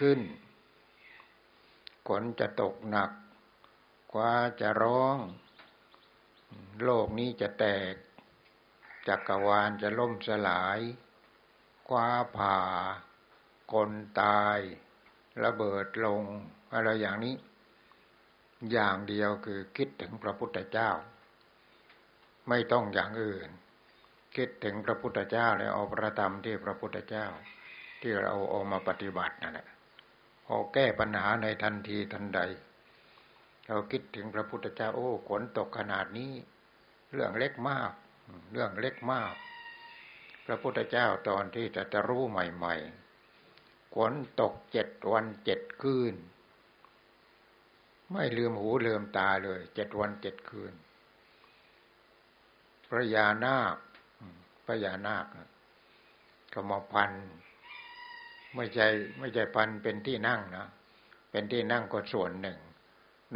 ขึ้นฝนจะตกหนักกว่าจะร้อง โลกนี้จะแตก จักรวาลจะล่มสลายคว้าผ่า คนตาย ระเบิดลง อะไรอย่างนี้ อย่างเดียวคือคิดถึงพระพุทธเจ้า ไม่ต้องอย่างอื่น คิดถึงพระพุทธเจ้าและเอาประธรรมที่พระพุทธเจ้า ที่เราเอามาปฏิบัตินั่นแหละ พอแก้ปัญหาในทันทีทันใด เราคิดถึงพระพุทธเจ้าโอ้ฝนตกขนาดนี้ เรื่องเล็กมาก เรื่องเล็กมาก พระพุทธเจ้าตอนที่จะจะรู้ใหม่ๆฝนตกเจ็ดวันเจ็ดคืน ไม่ลืมหูลืมตาเลยเจ็ดวันเจ็ดคืนพระยานาคพระยานาคก็มาพัน ไม่ใช่ไม่ใช่พันเป็นที่นั่งนะเป็นที่นั่งก็ส่วนหนึ่ง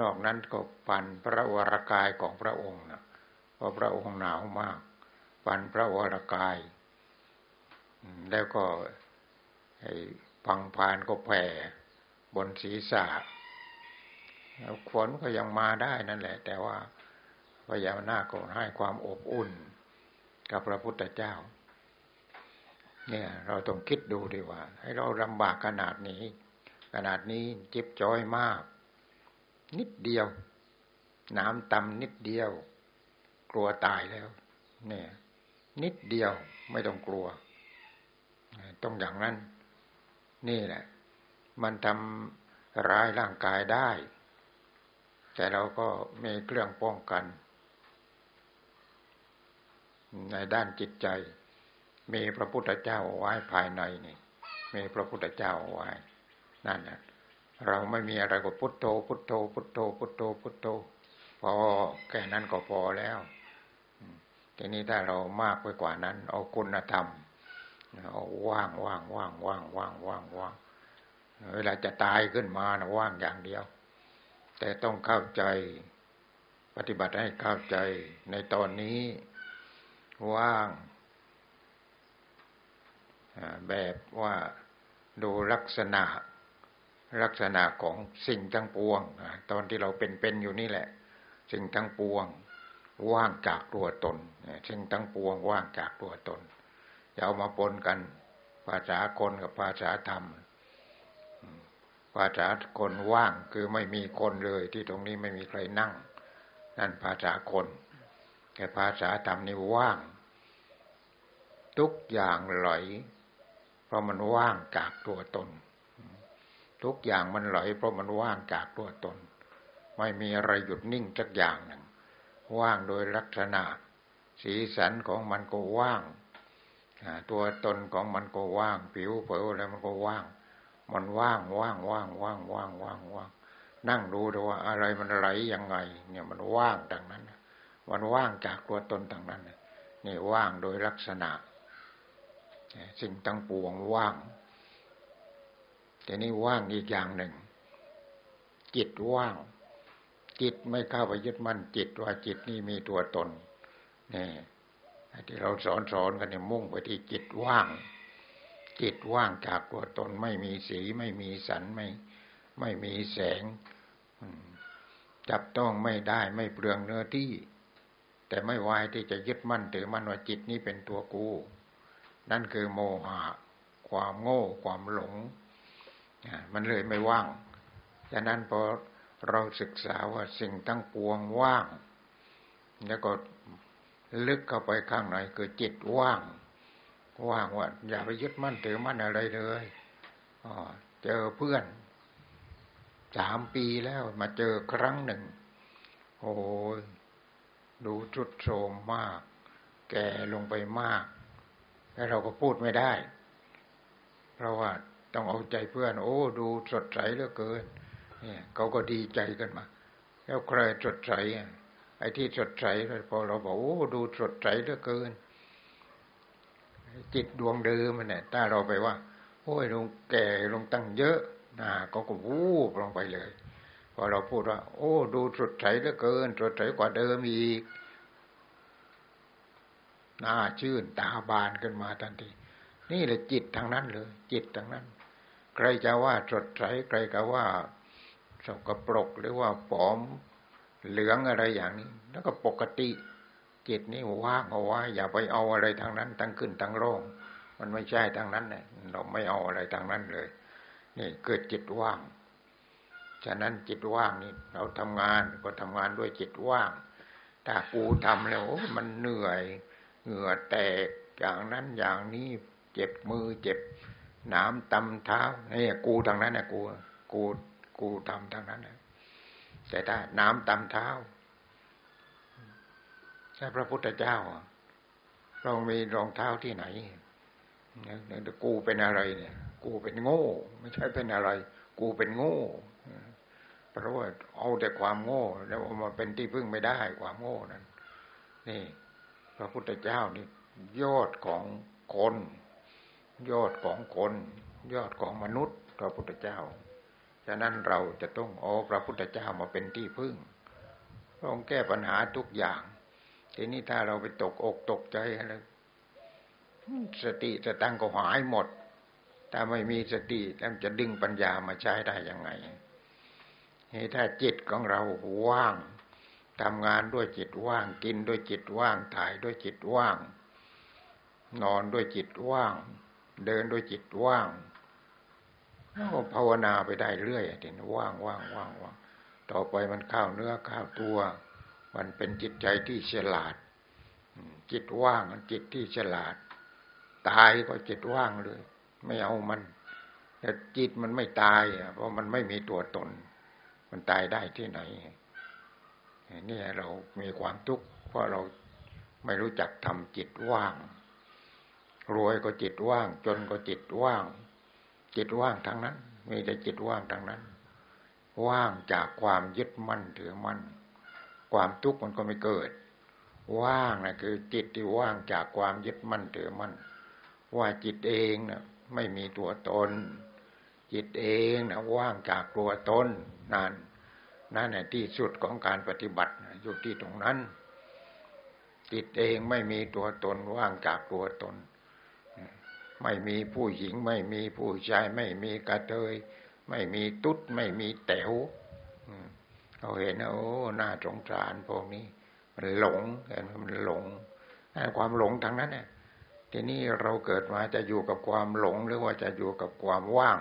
นอกนั้นก็ปันพระวรากายของพระองค์นะเพราะพระองค์หนาวมาก ปันพระวรากาย แล้วก็ไอ้พังพานก็แผ่บนศีรษะแล้วฝนก็ยังมาได้นั่นแหละ แต่ว่าพระยานาคก็ให้ความอบอุ่นกับพระพุทธเจ้า เนี่ย เราต้องคิดดูดีว่า ให้เราลำบากขนาดนี้ ขนาดนี้เจิบจอยมาก นิดเดียว น้ำต่ำนิดเดียว กลัวตายแล้ว เนี่ย นิดเดียวไม่ต้องกลัว ต้องอย่างนั้น นี่แหละ มันทำร้ายร่างกายได้ แต่เราก็มีเครื่องป้องกัน ในด้านจิตใจ มีพระพุทธเจ้าไว้ภายในนี่ มีพระพุทธเจ้าไว้นั่นนะเราไม่มีอะไรก็พุทโธ พุทโธ พุทโธ พุทโธ พุทโธ พอแค่นั้นก็พอแล้วทีนี้ถ้าเรามากไปกว่านั้น เอาคุณธรรมเอาว่างว่างว่างว่างว่างว่างว่างเวลาจะตายขึ้นมานะว่างอย่างเดียว แต่ต้องเข้าใจปฏิบัติให้เข้าใจในตอนนี้ว่าง แบบว่าดูลักษณะลักษณะของสิ่งทั้งปวง ตอนที่เราเป็นๆอยู่นี่แหละ สิ่งทั้งปวงว่างจากตัวตนสิ่งทั้งปวงว่างจากตัวตนจะเอามาปนกัน ภาษาคนกับภาษาธรรม ภาษาคนว่างคือไม่มีคนเลย ที่ตรงนี้ไม่มีใครนั่ง นั่นภาษาคนแต่ภาษาธรรมนี่ว่าง ทุกอย่างไหล เพราะมันว่างจากตัวตน ทุกอย่างมันไหลเพราะมันว่างจากตัวตน ไม่มีอะไรหยุดนิ่งสักอย่างหนึ่ง ว่างโดยลักษณะ สีสันของมันก็ว่างตัวตนของมันก็ว่าง ผิวเผยอะไรมันก็ว่าง มันว่างว่างว่างว่างว่างว่างว่างนั่งดูดูว่าอะไรมันไหลยังไง เนี่ยมันว่างดังนั้น มันว่างจากตัวตนต่างนั้นนี่ว่างโดยลักษณะ สิ่งตั้งปวงว่างแต่นี่ว่างอีกอย่างหนึ่ง จิตว่าง จิตไม่เข้าไปยึดมั่นจิตว่าจิตนี่มีตัวตนนี่ที่เราสอนสอนกันเนี่ยมุ่งไปที่จิตว่าง จิตว่างจากตัวตนไม่มีสีไม่มีสันไม่ไม่มีแสงจับต้องไม่ได้ไม่เปลืองเนื้อที่ แต่ไม่ไวที่จะยึดมั่นถือมั่นว่าจิตนี้เป็นตัวกู นั่นคือโมหะ ความโง่ความหลงมันเลยไม่ว่างฉะนั้นพอเราศึกษาว่าสิ่งทั้งปวงว่าง แล้วก็ลึกเข้าไปข้างในคือจิตว่าง ว่างว่าอย่าไปยึดมั่นถือมั่นอะไรเลยเจอเพื่อนสามปีแล้วมาเจอครั้งหนึ่ง โอ้ดูจุดโทมมาก แก่ลงไปมาก แล้วเราก็พูดไม่ได้ เพราะว่าต้องเอาใจเพื่อน โอ้ ดูสดใสเหลือเกิน เนี่ยเขาก็ดีใจกันมา แล้วใครสดใสไอ้ที่สดใสพอเราบอกโอ้ดูสดใสเหลือเกิน จิตดวงเดิมมันเนี่ยถ้าเราไปว่า โอ้ยลงแก่ลงตั้งเยอะนะก็ก็วูบลงไปเลย พอเราพูดว่า โอ้ ดูสดใสเหลือเกินสดใสกว่าเดิมอีก หน้าชื่นตาบานขึ้นมาทันที นี่แหละจิตทางนั้นเลย จิตทางนั้น ใครจะว่าสดใสใครก็ว่าสกปรกหรือว่าผอมเหลืองอะไรอย่างนี้ แล้วก็ปกติ จิตนี่ว่างเอาไว้อย่าไปเอาอะไรทางนั้นทั้งขึ้นทั้งร่องมันไม่ใช่ทางนั้นเนี่ยเราไม่เอาอะไรทางนั้นเลย นี่เกิดจิตว่าง ฉะนั้นจิตว่างนี่เราทำงานก็ทำงานด้วยจิตว่าง ถ้ากูทำแล้วมันเหนื่อย เหงื่อแตกอย่างนั้นอย่างนี้เจ็บมือเจ็บน้ำตำเท้านี่กูทางนั้นนะกูกูกูทำทางนั้นนะแต่ถ้าน้ำตำเท้าถ้าพระพุทธเจ้าเรามีรองเท้าที่ไหนเนี่ยกูเป็นอะไรเนี่ย กูเป็นโง่ ไม่ใช่เป็นอะไร กูเป็นโง่เพราะว่าเอาแต่ความโง่ แล้วมาเป็นที่พึ่งไม่ได้ความโง่นั้นนี่ พระพุทธเจ้านี่ยอดของคน ยอดของคน ยอดของมนุษย์ พระพุทธเจ้า ฉะนั้นเราจะต้องเอาพระพุทธเจ้ามาเป็นที่พึ่งลองแก้ปัญหาทุกอย่าง ทีนี้ถ้าเราไปตกอกตกใจอะไรสติจะตั้งก็หายหมด ถ้าไม่มีสติแล้วจะดึงปัญญามาใช้ได้ยังไง ให้ถ้าจิตของเราว่าง ทำงานด้วยจิตว่าง กินด้วยจิตว่าง ถ่ายด้วยจิตว่าง นอนด้วยจิตว่าง เดินด้วยจิตว่างก็ภาวนาไปได้เรื่อยทีนี้ว่างว่างว่างว่างต่อไปมันข้าวเนื้อข้าวตัว มันเป็นจิตใจที่ฉลาด จิตว่างจิตที่ฉลาด ตายก็จิตว่างเลย ไม่เอามัน แต่จิตมันไม่ตายเพราะมันไม่มีตัวตน มันตายได้ที่ไหน นี่เรามีความทุกข์เพราะเราไม่รู้จักทำจิตว่าง รวยก็จิตว่าง จนก็จิตว่าง จิตว่างทางนั้น มีแต่จิตว่างทางนั้น ว่างจากความยึดมั่นถือมั่น ความทุกข์มันก็ไม่เกิด ว่างนะคือ จิตที่ว่างจากความยึดมั่นถือมั่น ว่าจิตเองนะไม่มีตัวตน จิตเองนะว่างจากตัวตนนั่น นั่นแหละที่สุดของการปฏิบัติอยู่ที่ตรงนั้น จิตเองไม่มีตัวตนว่างจากตัวตน ไม่มีผู้หญิง ไม่มีผู้ชาย ไม่มีกระเทย ไม่มีตุ๊ด ไม่มีแต๋วเราเห็นโอ้หน้าสงสารพวกนี้ มันหลงเห็นมันหลงความหลงทั้งนั้นเนี่ยทีนี้เราเกิดมาจะอยู่กับความหลงหรือว่าจะอยู่กับความว่าง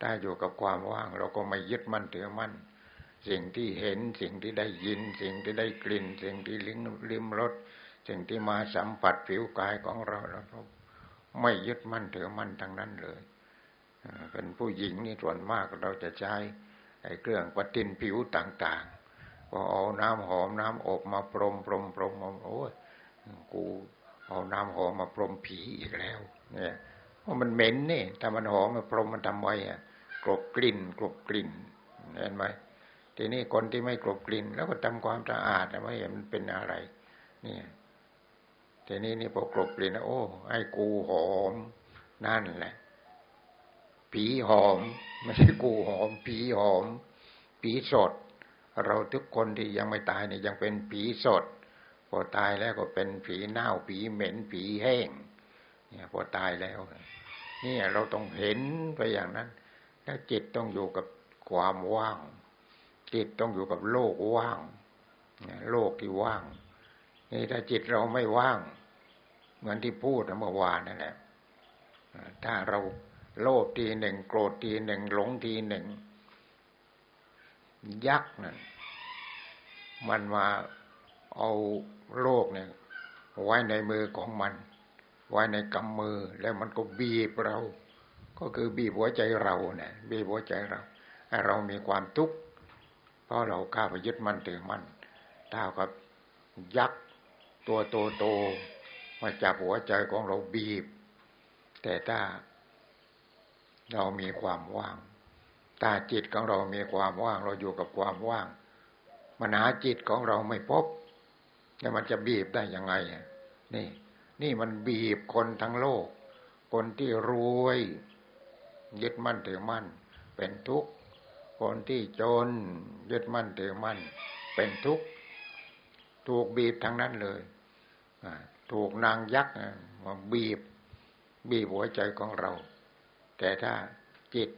ถ้าอยู่กับความว่าง เราก็ไม่ยึดมั่นถือมั่น สิ่งที่เห็นสิ่งที่ได้ยิน สิ่งที่ได้กลิ่น สิ่งที่ลิ้มลิ้มรสสิ่งที่มาสัมผัสผิวกายของเราเราไม่ยึดมั่นถือมั่นทั้งนั้นเลยเป็นผู้หญิงนี่ส่วนมากเราจะใช้ไอ้เครื่องปฏินผิวต่างๆพอเอาน้ำหอมน้ำอบมาพรมพรมพรมโอ้ยกูเอาน้ำหอมมาพรมผีอีกแล้ว เนี่ยเพราะมันเหม็นนี่ถ้ามันหอมมาพรมมันทำไว้อะกลบกลิ่นกลบกลิ่นเห็นไหม ทีนี้คนที่ไม่กลบกลิ่น แล้วก็ทำความสะอาดไม่เห็นมันเป็นอะไร เนี่ยทีนี้นี่พอกลบกลิ่นโอ้ให้กูหอม นั่นแหละ ผีหอม ไม่ใช่กูหอม ผีหอม ผีสด เราทุกคนที่ยังไม่ตายเนี่ยยังเป็นผีสด พอตายแล้วก็เป็นผีเน่าผีเหม็นผีแห้ง เนี่ยพอตายแล้วนี่เราต้องเห็นไปอย่างนั้นถ้าจิตต้องอยู่กับความว่าง จิตต้องอยู่กับโลกว่างโลกที่ว่าง นี่ถ้าจิตเราไม่ว่าง เหมือนที่พูดเมื่อวานนั่นแหละถ้าเราโลภทีหนึ่งโกรธทีหนึ่งหลงทีหนึ่ง ยักษ์นั่นมันมาเอาโลกเนี่ยไว้ในมือของมัน ไว้ในกำมือแล้วมันก็บีบเรา ก็คือบีบหัวใจเราเนี่ยบีบหัวใจเราให้เรามีความทุกข์ เพราะเราข้าไปยึดมั่นถือมั่นถ้ากับยักษ์ตัวโตโตมาจับหัวใจของเราบีบ แต่ถ้าเรามีความว่างตาจิตของเรามีความว่างเราอยู่กับความว่างมันหาจิตของเราไม่พบแล้วมันจะบีบได้ยังไงนี่ นี่มันบีบคนทั้งโลก คนที่รวย ยึดมั่นถือมั่น เป็นทุกข์ คนที่จนยึดมั่นถือมั่นเป็นทุกข์ถูกบีบทั้งนั้นเลยถูกนางยักษ์มาบีบ บีบหัวใจของเรา แต่ถ้าจิต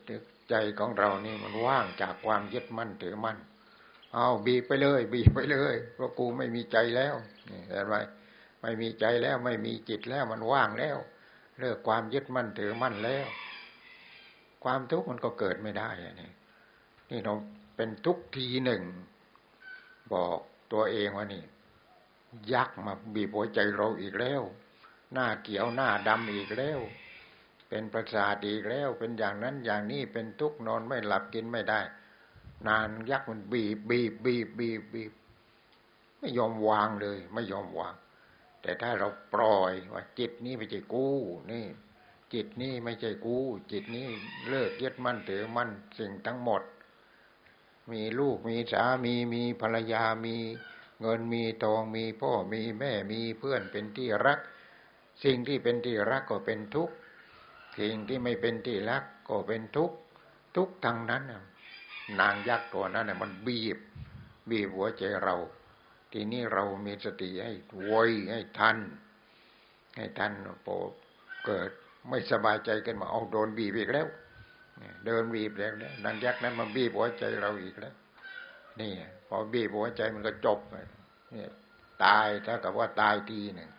ใจของเรานี่มันว่างจากความยึดมั่นถือมั่นเอาบีบไปเลย บีบไปเลยเพราะกูไม่มีใจแล้วนี่เห็นไหมไม่มีใจแล้วไม่มีจิตแล้วมันว่างแล้ว เลิกความยึดมั่นถือมั่นแล้ว ความทุกข์มันก็เกิดไม่ได้นี่ นี่เราเป็นทุกทีหนึ่ง บอกตัวเองว่านี่ ยักมาบีบหัวใจเราอีกแล้ว หน้าเขียวหน้าดำอีกแล้ว เป็นประสาทอีกแล้ว เป็นอย่างนั้นอย่างนี้เป็นทุกนอนไม่หลับกินไม่ได้ นานยักมันบีบบีบบีบบีบบีบไม่ยอมวางเลย ไม่ยอมวาง แต่ถ้าเราปล่อยว่าจิตนี้ไม่ใช่กู้นี่ จิตนี้ไม่ใช่กู้จิตนี้เลิกยึดมั่นถือมั่นสิ่งทั้งหมด มีลูกมีสามีมีภรรยามีเงินมีทองมีพ่อมีแม่มีเพื่อนเป็นที่รัก สิ่งที่เป็นที่รักก็เป็นทุกข์สิ่งที่ไม่เป็นที่รักก็เป็นทุกข์ทุกทั้งนั้นนางยักษ์ตัวนั้นน่ยมันบีบ บีบหัวใจเรา ทีนี้เรามีสติให้ไวให้ทันให้ทันโปเกิดไม่สบายใจกันมาเอาโดนบีบอีกแล้ว เดินบีบแล้วนางยักษ์นั้นมันบีบหัวใจเราอีกแล้ว นี่พอบีบหัวใจมันก็จบเนี่ยตายถ้ากับว่าตายทีหนึ่ง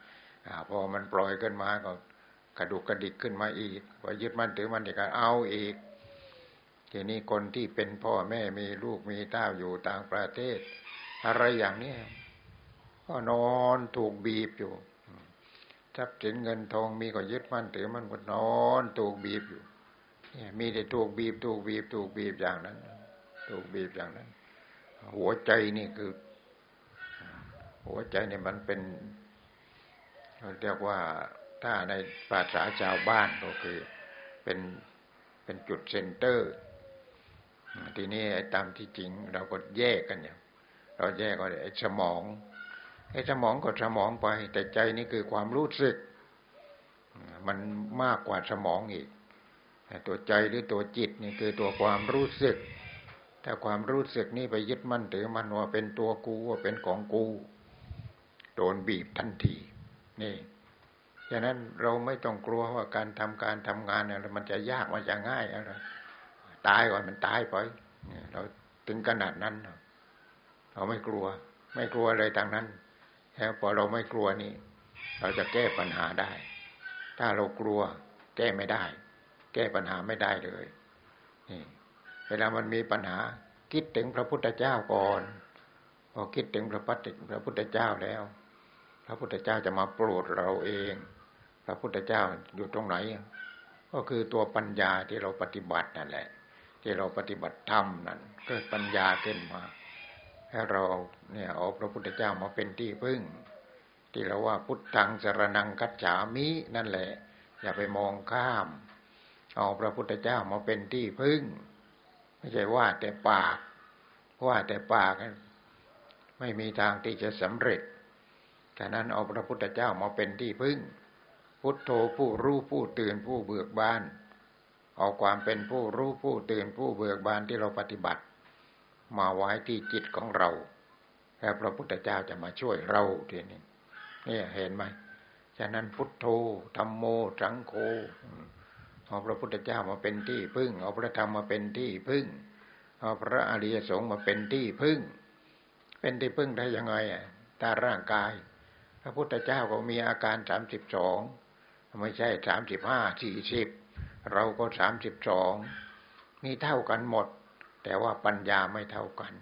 อพอมันปล่อยขึ้นมาก็กระดุกกระดิกขึ้นมาอีกพอยึดมันถือมันอีกก็เอาอีก ทีนี้คนที่เป็นพ่อแม่มีลูกมีเต้าอยู่ต่างประเทศ อะไรอย่างนี้ก็นอนถูกบีบอยู่ทรัพย์สินเงินทองมีก็ยึดมั่นถือมันก็นอนถูกบีบอยู่ มีแต่ถูกบีบถูกบีบถูกบีบอย่างนั้น ถูกบีบอย่างนั้น หัวใจนี่คือ หัวใจเนี่ยมันเป็นเราเรียกว่าถ้าในภาษาชาวบ้านก็คือเป็นเป็นจุด center ทีนี้ตามที่จริง เราก็แยกกันเนี่ยเราแยกก็ไอ้สมองไอ้สมองก็สมองไป แต่ใจนี่คือความรู้สึก มันมากกว่าสมองอีก ตัวใจหรือตัวจิตนี่คือตัวความรู้สึก ถ้าความรู้สึกนี่ไปยึดมั่นถือมันว่าเป็นตัวกูว่าเป็นของกู โดนบีบทันทีนี่ฉะนั้นเราไม่ต้องกลัวว่าการทำการทำงานเนี่ยมันจะยากมันจะง่ายอะไรตายก่อนมันตายไปเราถึงขนาดนั้นเราไม่กลัว ไม่กลัวอะไรต่างนั้นแล้วพอเราไม่กลัวนี่ เราจะแก้ปัญหาได้ ถ้าเรากลัวแก้ไม่ได้ แก้ปัญหาไม่ได้เลยนี่เวลามันมีปัญหาคิดถึงพระพุทธเจ้าก่อน พอคิดถึงพระปัจพระพุทธเจ้าแล้ว พระพุทธเจ้าจะมาโปรดเราเอง พระพุทธเจ้าอยู่ตรงไหน ก็คือตัวปัญญาที่เราปฏิบัตินั่นแหละ ที่เราปฏิบัติธรรมนั้นเกิดปัญญาขึ้นมาให้เราเนี่ยเอาพระพุทธเจ้ามาเป็นที่พึ่ง ที่เราว่าพุทธังสรนังกัจฉามินั่นแหละ อย่าไปมองข้าม เอาพระพุทธเจ้ามาเป็นที่พึ่ง ไม่ใช่ว่าแต่ปากว่าแต่ปากไม่มีทางที่จะสำเร็จฉะนั้นเอาพระพุทธเจ้ามาเป็นที่พึ่ง พุทโธผู้รู้ผู้ตื่นผู้เบิกบาน เอาความเป็นผู้รู้ผู้ตื่นผู้เบิกบานที่เราปฏิบัติ มาไว้ที่จิตของเราแล้วพระพุทธเจ้าจะมาช่วยเราทีนี้นี่เห็นไหมฉะนั้นพุทโธธรรมโมสังโฆ เอาพระพุทธเจ้ามาเป็นที่พึ่ง เอาพระธรรมมาเป็นที่พึ่ง เอาพระอริยสงฆ์มาเป็นที่พึ่ง เป็นที่พึ่งได้ยังไงอะตาร่างกาย พระพุทธเจ้าก็มีอาการสามสิบสองไม่ใช่สามสิบห้าสี่สิบเราก็สามสิบสองมีเท่ากันหมด แต่ว่าปัญญาไม่เท่ากัน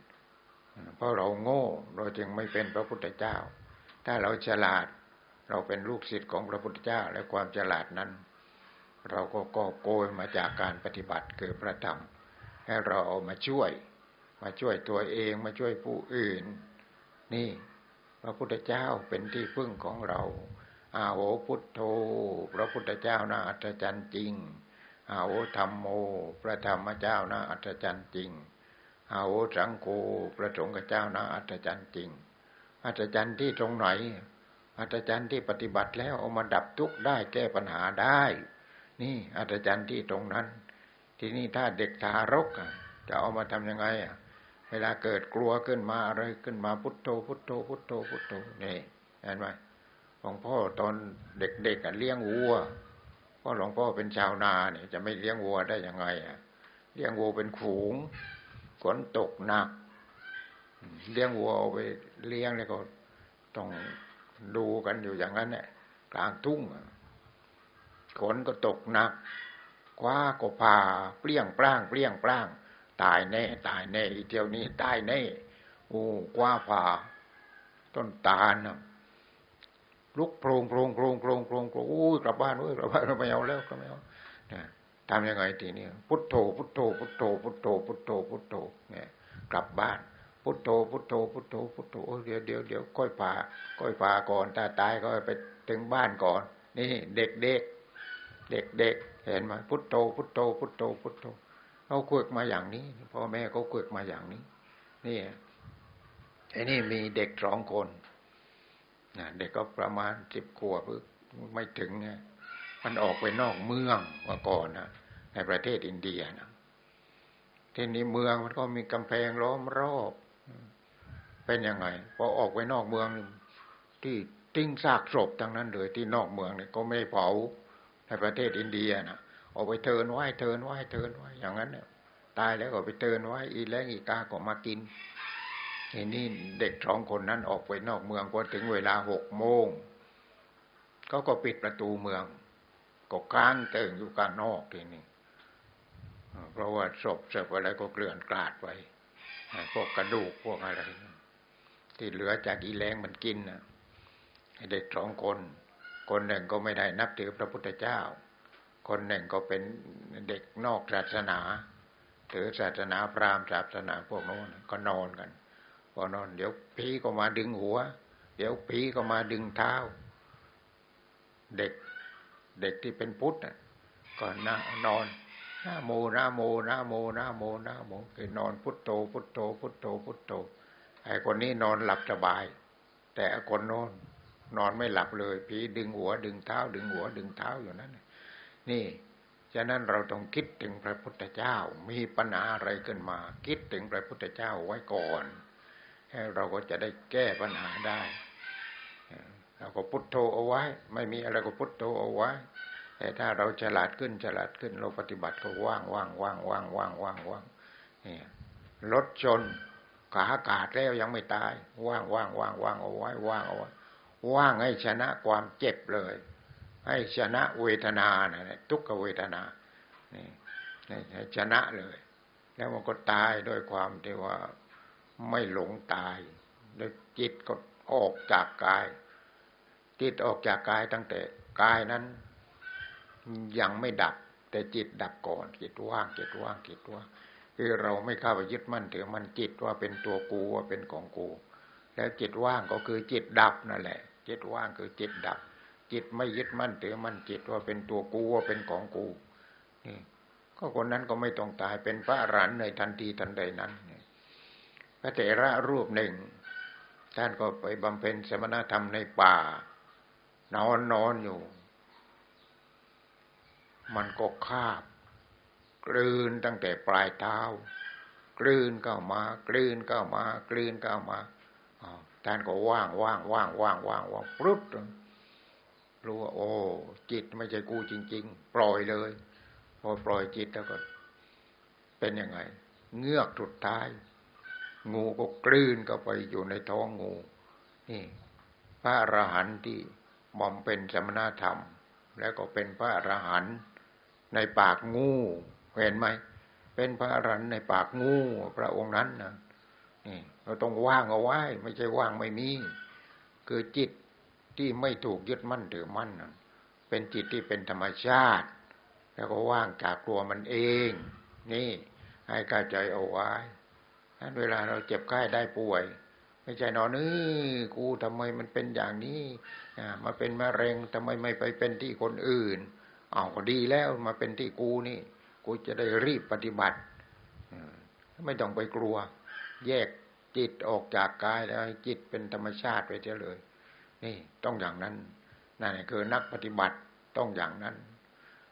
เพราะเราโง่เราจึงไม่เป็นพระพุทธเจ้า ถ้าเราฉลาดเราเป็นลูกศิษย์ของพระพุทธเจ้าและความฉลาดนั้น เราก็ก่อโกยมาจากการปฏิบัติเกิดพระธรรม ให้เราเอามาช่วย มาช่วยตัวเองมาช่วยผู้อื่น นี่พระพุทธเจ้าเป็นที่พึ่งของเรา อาโหพุทโธ พระพุทธเจ้าน่าอัศจรรย์จริง อาโอธรรมโม พระธรรมเจ้านะอัศจรรย์จริง อาโอสังโฆพระสงฆ์เจ้านะอัศจรรย์จริง อัศจรรย์ที่ตรงไหนอัศจรรย์ที่ปฏิบัติแล้วเอามาดับทุกข์ได้แก้ปัญหาได้ นี่อัศจรรย์ที่ตรงนั้น ทีนี้ถ้าเด็กทารกจะเอามาทํำยังไงอะเวลาเกิดกลัวขึ้นมาอะไรขึ้นมาพุทโธพุทโธพุทโธพุทโธนี่เห็นไหมของพ่อตอนเด็กๆเลี้ยงวัวราะหลวงพ่อเป็นชาวนาเนี่ยจะไม่เลี้ยงวัวได้ยังไงอะเลี้ยงวัวเป็นฝูงฝนตกหนัก เลี้ยงวัวเอาไปเลี้ยงแล้วก็ต้องดูกันอยู่อย่างนั้นแหละกลางทุ่ง ฝนก็ตกหนักคว้าก็พาเปลี่ยงปล้างเปลี่ยงปล้าง ตายแน่ ตายแน่อีเดียวนี้ตายแน่โอ้คว้าผ่า ต้นตาลนะลุกโพรงโพรงโพรงโพรงโพรงโพรงโอ้ยกลับบ้านเว้ยกลับบ้านเราไม่เอาแล้วก็ไม่เอาทำยังไงทีนี้พุทโธพุทโธพุทโธพุทโธพุทโธพุทโธเนี่ยกลับบ้านพุทโธพุทโธพุทโธพุทโธเดี๋ยวเดี๋ยวเดี๋ยวค่อยพาค่อยพาก่อนตาตายก็ไปถึงบ้านก่อน นี่ เด็กเด็ก เด็กเด็กเห็นไหมพุทโธพุทโธพุทโธพุทโธเขาคุยมาอย่างนี้พ่อแม่เขาคุยมาอย่างนี้ นี่ไอ้นี่มีเด็กสองคนนะเด็กก็ประมาณสิบขวบไม่ถึงไงมันออกไปนอกเมืองมาก่อนนะในประเทศอินเดียนะที่นี้เมืองมันก็มีกำแพงล้อมรอบ เป็นยังไงพอออกไปนอกเมืองที่ติ้งซากศพทั้งนั้นเลยที่นอกเมืองเนี่ยก็ไม่เผา ในประเทศอินเดียนะออกไปเทินไหวเทินไหวเทินไหวอย่างนั้นเนี่ยตายแล้วก็ไปเทินไว้อีแรงอีกาก็มากินทีนี้เด็กสองคนนั้นออกไปนอกเมืองพอถึงเวลาหกโมงเขาก็ปิดประตูเมือง ก็ก้างเติ่งอยู่กลางนอกทีนี้เพราะว่าศพเสพอะไรก็เกลื่อนกลาดไปพวกกระดูกพวกอะไร ที่เหลือจากอีแรงมันกินนะเด็กสองคน คนหนึ่งก็ไม่ได้นับถือพระพุทธเจ้า คนหนึ่งก็เป็นเด็กนอกศาสนา ถือศาสนาพราหมณ์ศาสนาพวกโน้นก็นอนกันพอนอน เดี๋ยวผีก็มาดึงหัว เดี๋ยวผีก็มาดึงเท้า เด็กเด็กที่เป็นพุทธก็นอนนาโมนาโมนาโมนาโมนาโมคือนอนพุทโธพุทโธพุทโธพุทโธไอ้คนนี้นอนหลับสบาย แต่คนโน้น นอนไม่หลับเลยผีดึงหัว ดึงเท้า ดึงหัว ดึงเท้าอยู่นั้นนี่ฉะนั้นเราต้องคิดถึงพระพุทธเจ้า มีปัญหาอะไรขึ้นมา คิดถึงพระพุทธเจ้าไว้ก่อนเราก็จะได้แก้ปัญหาได้เราก็พุทโธเอาไว้ ไม่มีอะไรก็พุทโธเอาไว้ แต่ถ้าเราฉลาดขึ้นฉลาดขึ้นเราปฏิบัติก็ว่างว่างว่างว่างว่างว่างว่างนี่รถชนขาขาดแล้วยังไม่ตาย ว่างว่างว่างว่างเอาไว้ ว่างเอาไว้ ว่างให้ชนะความเจ็บเลย ให้ชนะเวทนานะทุกขเวทนานี่ให้ชนะเลย แล้วมันก็ตายด้วยความที่ว่าไม่หลงตายแล้วจิตก็ออกจากกาย จิตออกจากกายตั้งแต่กายนั้น ยังไม่ดับ แต่จิตดับก่อนจิตว่างจิตว่างจิตว่างคือเราไม่เข้าไปยึดมั่นถือมันจิตว่าเป็นตัวกูว่าเป็นของกู แล้วจิตว่างก็คือจิตดับนั่นแหละ จิตว่างคือจิตดับ จิตไม่ยึดมั่นถือมั่นจิตว่าเป็นตัวกูว่าเป็นของกู นี่ ก็คนนั้นก็ไม่ต้องตายเป็นพระอรหันต์ในทันทีทันใดนั้นพระเถระรูปหนึ่ง ท่านก็ไปบำเพ็ญสมณธรรมในป่า นอนนอนอยู่ มันก็คาบกลืนตั้งแต่ปลายเท้ากลืนเข้ามากลืนเข้ามากลืนเข้ามา ท่านก็ว่างว่างว่างว่างว่างว่างปุ๊บรู้ว่าโอ้จิตไม่ใช่กูจริง ๆ ปล่อยเลยพอปล่อยจิตแล้วก็ เป็นยังไง เงือกสุดท้าย งูก็กลืนเข้าไปอยู่ในท้องงู นี่ พระอรหันต์ที่บำเป็นสมณธรรม แล้วก็เป็นพระอรหันต์ในปากงูเห็นไหมเป็นพระอรหันต์ในปากงูพระองค์นั้นนะนี่ เราต้องว่างเอาไว้ ไม่ใช่ว่างไม่มี คือจิตที่ไม่ถูกยึดมั่นถือมั่นเป็นจิตที่เป็นธรรมชาติ แล้วก็ว่างจากตัวมันเอง นี่ให้กาใจเอาไว้นั้นเวลาเราเจ็บไข้ได้ป่วย ไม่ใช่นอนนี่กูทำไมมันเป็นอย่างนี้มาเป็นมะเร็งทำไมไม่ไปเป็นที่คนอื่นเอาก็ดีแล้วมาเป็นที่กูนี่ กูจะได้รีบปฏิบัติไม่ต้องไปกลัว แยก จิตออกจากกายแล้วจิตเป็นธรรมชาติไปเสียเลย นี่ต้องอย่างนั้นนั่นคือนักปฏิบัติต้องอย่างนั้น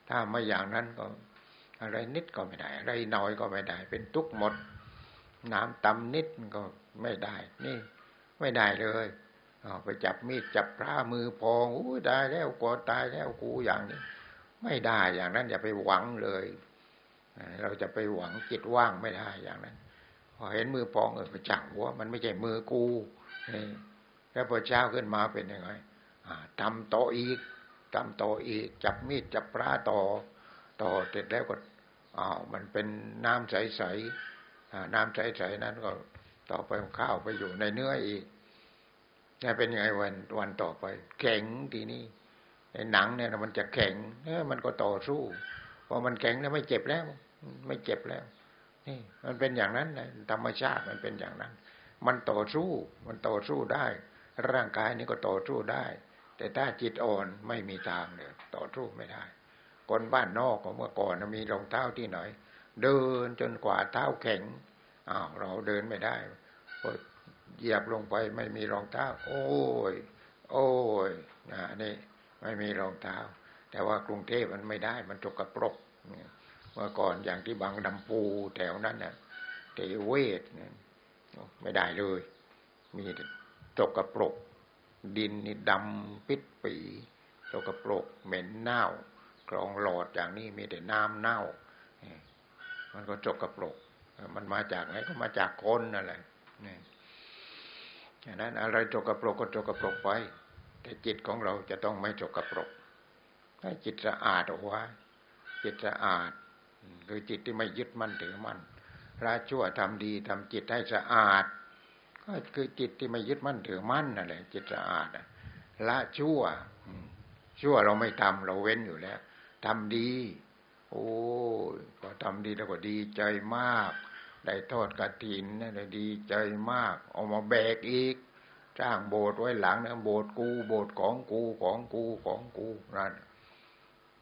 ถ้าไม่อย่างนั้นก็ อะไรนิดก็ไม่ได้ อะไรน้อยก็ไม่ได้ เป็นทุกข์หมด น้ำตำนิดก็ไม่ได้ นี่ไม่ได้เลยไปจับมีดจับพระมือพองอู้ได้แล้วกอตายแล้วกูอย่างนี้ ไม่ได้อย่างนั้นอย่าไปหวังเลย เราจะไปหวังจิตว่างไม่ได้อย่างนั้น พอเห็นมือปองเออไปจักหัวมันไม่ใช่มือกูแล้วพอเช้าขึ้นมาเป็นยังไงทำต่ออีกทำต่ออีก จับมีดจับปลาต่อ ต่อเสร็จแล้วก็อ้าวมันเป็นน้ำใสๆน้ำใสๆนั้นก็ต่อไปข้าวไปอยู่ในเนื้ออีกจะเป็นยังไงวันวันต่อไป แข็งทีนี้ในหนังเนี่ยมันจะแข็งเออมันก็ต่อสู้พอมันแข็งแล้วไม่เจ็บแล้ว ไม่เจ็บแล้ว นี่มันเป็นอย่างนั้นนะธรรมชาติมันเป็นอย่างนั้น มันต่อสู้มันต่อสู้ได้ ร่างกายนี้ก็ต่อสู้ได้ แต่ถ้าจิตอ่อนไม่มีทางเลยต่อสู้ไม่ได้ คนบ้านนอกของเมื่อก่อนมีรองเท้าที่ไหนเดินจนกว่าเท้าแข็งอ้าวเราเดินไม่ได้เหยียบลงไปไม่มีรองเท้า โอ้ย โอ้ยนะนี่ไม่มีรองเท้า แต่ว่ากรุงเทพมันไม่ได้มันจกกระปรกเเมื่อก่อนอย่างที่บางดำปูแถวนั้นเนี่ยเทเวศเนี่ยไม่ได้เลย มีจกกระปรก ดินนี่ดำปิดปีจกกระปรกเหม็นเน่ากรองหลอดอย่างนี้มีแต่น้ำเน่า มันก็จกกระปรก มันมาจากไหนก็มาจากคนนั่นแหละนี่ฉะนั้นอะไรจกกระปรกก็จกกระปรกไป แต่จิตของเราจะต้องไม่จกกระปรกให้จิตสะอาดเอาไว้จิตสะอาด คือจิตที่ไม่ยึดมั่นถือมั่นละชั่วทำดีทำจิตให้สะอาด ก็คือจิตที่ไม่ยึดมั่นถือมั่นนั่นแหละจิตสะอาดละชั่วชั่วเราไม่ทำเราเว้นอยู่แล้วทำดี โอ้ก็ทำดีแล้วก็ดีใจมาก ได้ทอดกระถินนี่นเลยดีใจมากเอามาแบกอีกจ้างโบสถ์ไว้หลังนะโบสถ์กู โบสถ์ของกูของกูของกูนั่น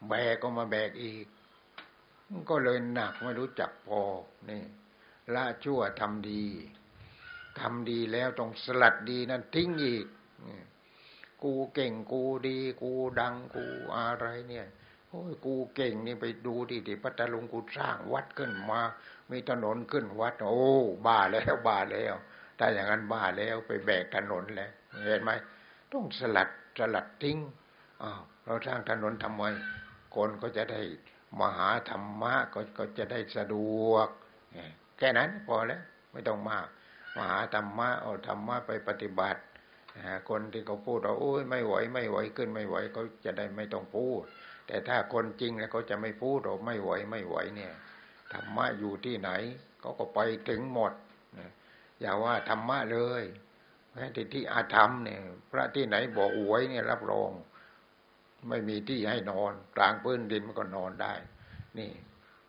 แบกก็มาแบกอีก ก็เลยหนักไม่รู้จักพอนี่ละชั่วทำดีทำดีแล้วต้องสลัดดีนั่นทิ้งอีกกูเก่งกูดี กูดังกูอะไรเนี่ยโอ้ยกูเก่งนี่ไปดูดิที่พัทลุงกูสร้างวัดขึ้นมา มีถนนขึ้นวัด โอ้บ้าแล้วบ้าแล้วถ้าอย่างนั้นบ้าแล้วไปแบกถนนแล้วเห็นไหมต้องสลัดสลัดทิ้งอ้าวเราสร้างถนนทำไมคนก็จะได้ มาหาธรรมะก็ก็จะได้สะดวก แค่นั้นพอแล้วไม่ต้องมากมาหาธรรมะเอาธรรมะไปปฏิบัติคนที่เขาพูดว่าโอ้ยไม่ไหวไม่ไหวขึ้นไม่ไหวเขาจะได้ไม่ต้องพูด แต่ถ้าคนจริงแล้วเขาจะไม่พูดหรอกไม่ไหวไม่ไหวเนี่ยธรรมะอยู่ที่ไหนเขาก็ไปถึงหมดอย่าว่าธรรมะเลยแม้ที่ที่อาธรรมเนี่ย พระที่ไหนบอกอวยเนี่ยรับรอง ไม่มีที่ให้นอน กลางพื้นดินมันก็นอนได้ นี่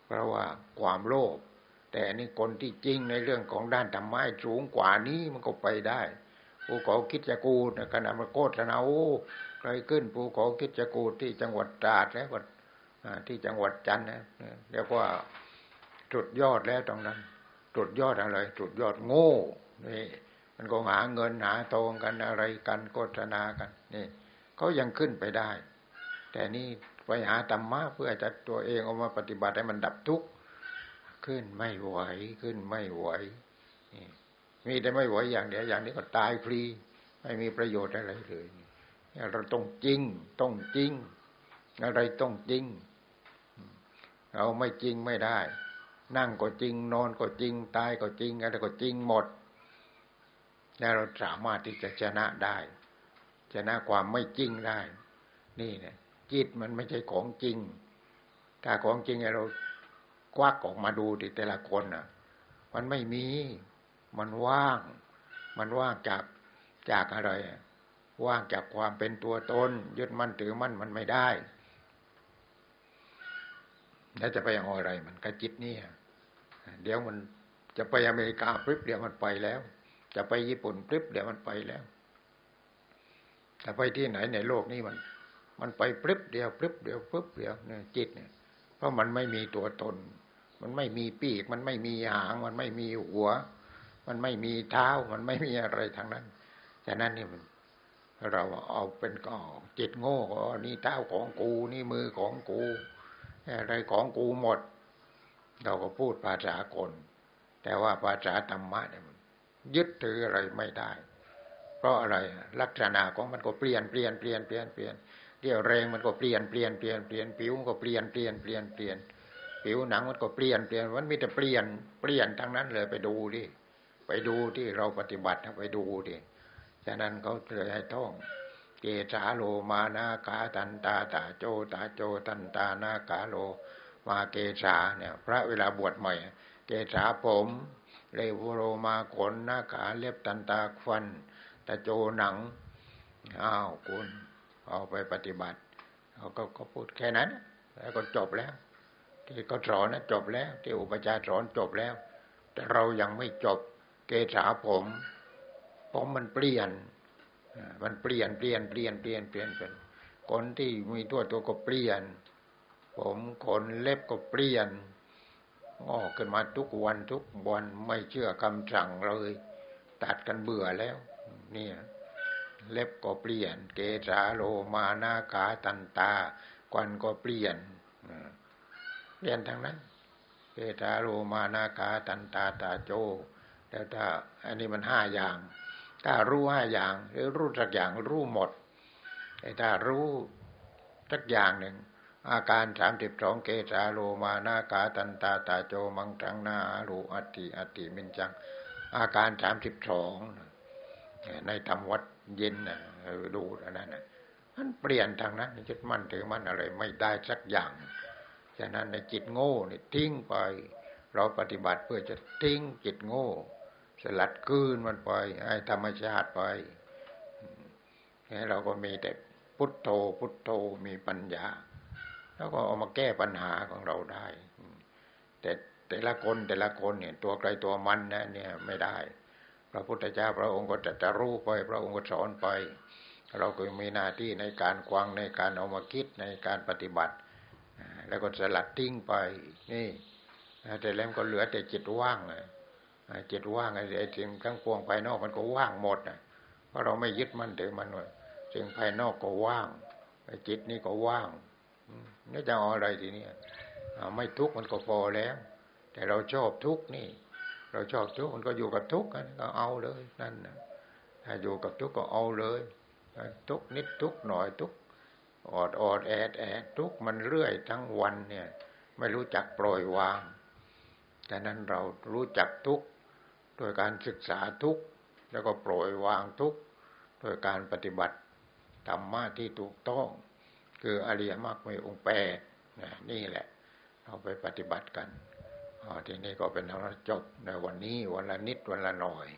เพราะว่าความโลภแต่นี่คนที่จริงในเรื่องของด้านธรรมะสูงกว่านี้มันก็ไปได้ผู้เขาคิดจะกูดขณะมันโคตรนาโอ้คยขึ้นภูเขาคิดจะกูดที่จังหวัดตราดแล้วก็ที่จังหวัดจันทร์นะเรียกว่าจุดยอดแล้วตรงนั้นจุดยอดอะไรจุดยอดโง่นี่มันก็หาเงินหาทองกันอะไรกันโฆษณากันนี่เขายังขึ้นไปได้ แต่นี่ไปหาธรรมะเพื่อจะตัวเองเอามาปฏิบัติให้มันดับทุกข์ขึ้นไม่ไหวขึ้นไม่ไหวมีแต่ไม่ไหวอย่างเดียวอย่างนี้ก็ตายฟรี ไม่มีประโยชน์อะไรเลยเราต้องจริงต้องจริง อะไรต้องจริง เราไม่จริงไม่ได้ นั่งก็จริง นอนก็จริง ตายก็จริงอะไรก็จริงหมดแล้วเราสามารถที่จะชนะได้ ชนะความไม่จริงได้ นี่เนี่ย จิตมันไม่ใช่ของจริง ถ้าของจริงเราควักออกมาดูทีแต่ละคนอะ มันไม่มี มันว่าง มันว่างจากจากอะไร ว่างจากความเป็นตัวตน ยึดมั่นถือมั่นมันไม่ได้ แล้วจะไปเอาอะไรมันกระจิตนี่เดี๋ยวมันจะไปอเมริกาปริบเดี๋ยวมันไปแล้ว จะไปญี่ปุ่นปริบเดี๋ยวมันไปแล้วแต่ไปที่ไหนในโลกนี้มัน มันไปปริบเดียวปริบเดียวปริบเดียวเนี่ยจิตเนี่ย เพราะมันไม่มีตัวตน มันไม่มีปีก มันไม่มีหาง มันไม่มีหัว มันไม่มีเท้า มันไม่มีอะไรทางนั้นฉะนั้นนี่มัน เราเอาเป็นก็จิตโง่ก็นี่เท้าของกูนี่มือของกูอะไรของกูหมด เราก็พูดภาษาคน แต่ว่าภาษาธรรมะเนี่ยมันยึดถืออะไรไม่ได้ เพราะอะไรลักษณะของมันก็เปลี่ยนเปลี่ยนเปลี่ยนเปลี่ยนเปลี่ยน เรี่ยวแรงมันก็เปลี่ยนเปลี่ยนเปลี่ยนเปลี่ยนผิวมันก็เปลี่ยนเปลี่ยนเปลี่ยนเปลี่ยนผิวหนังมันก็เปลี่ยนเปลี่ยนมันมีแต่เปลี่ยนเปลี่ยนทั้งนั้นเลยไปดูดิไปดูที่เราปฏิบัติไปดูดิฉะนั้นเขาเลยให้ท่องเกสาโลมานาคาตันตาตาโจตาโจตันตานาคาโล มาเกสาเนี่ย พระเวลาบวชใหม่เกสาผมเลวโรมาขนนาขาเล็บตันตาควันตาโจหนัง อ้าวคุณ เอาไปปฏิบัติเขาก็ก็พูดแค่นั้น แล้วก็จบแล้ว ที่เขาสอนนะจบแล้ว ที่อุปจารสอนจบแล้ว แต่เรายังไม่จบเกษาผม ผมมันเปลี่ยน มันเปลี่ยนเปลี่ยนเปลี่ยนเปลี่ยนเปลี่ยนเป็นคนที่มีตัวตัวก็เปลี่ยน ผมขนเล็บก็เปลี่ยนงอกขึ้นมาทุกวันทุกวันไม่เชื่อคำสั่งเลย ตัดกันเบื่อแล้ว เนี่ย เล็บก็เปลี่ยน เกสาโลมานาคาตันตาควันก็เปลี่ยนเปลี่ยนทั้งนั้นเกสาโลมานาคาตันตาตาโจแล้วถ้าอันนี้มันห้าอย่าง ถ้ารู้ห้าอย่างหรือรู้สักอย่างรู้หมดแต่ถ้ารู้สักอย่างหนึ่งอาการสามสิบสองเกสาโลมานาคาตันตาตาโจมังทังนารูอัติอัติมินจัง อาการสามสิบสองในธรรมวัด เย็นนะดูอันนั้นนะมันเปลี่ยนทางนั้นจิตมั่นถือมั่นอะไร ไม่ได้สักอย่าง ฉะนั้นในจิตโง่นี่ทิ้งไป เราปฏิบัติเพื่อจะทิ้งจิตโง่ สลัดคืนมันไป ให้ธรรมชาติไปเราก็มีแต่พุทโธพุทโธมีปัญญา แล้วก็เอามาแก้ปัญหาของเราได้ แต่แต่ละคนแต่ละคนเนี่ยตัวใครตัวมันนะเนี่ยไม่ได้ พระพุทธเจ้าพระองค์ก็จะจะรู้ไป พระองค์ก็สอนไป เราก็มีหน้าที่ในการควังในการเอามาคิดในการปฏิบัติ แล้วก็สลัดทิ้งไปนี่แต่แล้วก็เหลือแต่จิตว่างจิตว่างไอ้สิ่งทั้งปวงภายนอกมันก็ว่างหมดเพราะเราไม่ยึดมั่นถือมันว่าสิ่งภายนอกก็ว่างจิตนี่ก็ว่างนี่จะเอาอะไรทีนี้ไม่ทุกข์มันก็พอแล้ว แต่เราชอบทุกข์นี่ เราชอบทุกข์มันก็อยู่กับทุกข์ก็เอาเลยนั่นนะถ้าอยู่กับทุกข์ก็เอาเลยทุกนิดทุกหน่อยทุกอดออดแอดแอดทุกมันเรื่อยทั้งวันเนี่ย ไม่รู้จักปล่อยวางแต่นั้นเรารู้จักทุกโดยการศึกษาทุกแล้วก็ปล่อยวางทุกโดยการปฏิบัติธรรมะที่ถูกต้อง คืออริยมรรคมีองค์แปดนี่แหละ เราไปปฏิบัติกัน ทีนี้ก็เป็นทั้งจบในวันนี้วันละนิดวันละหน่อย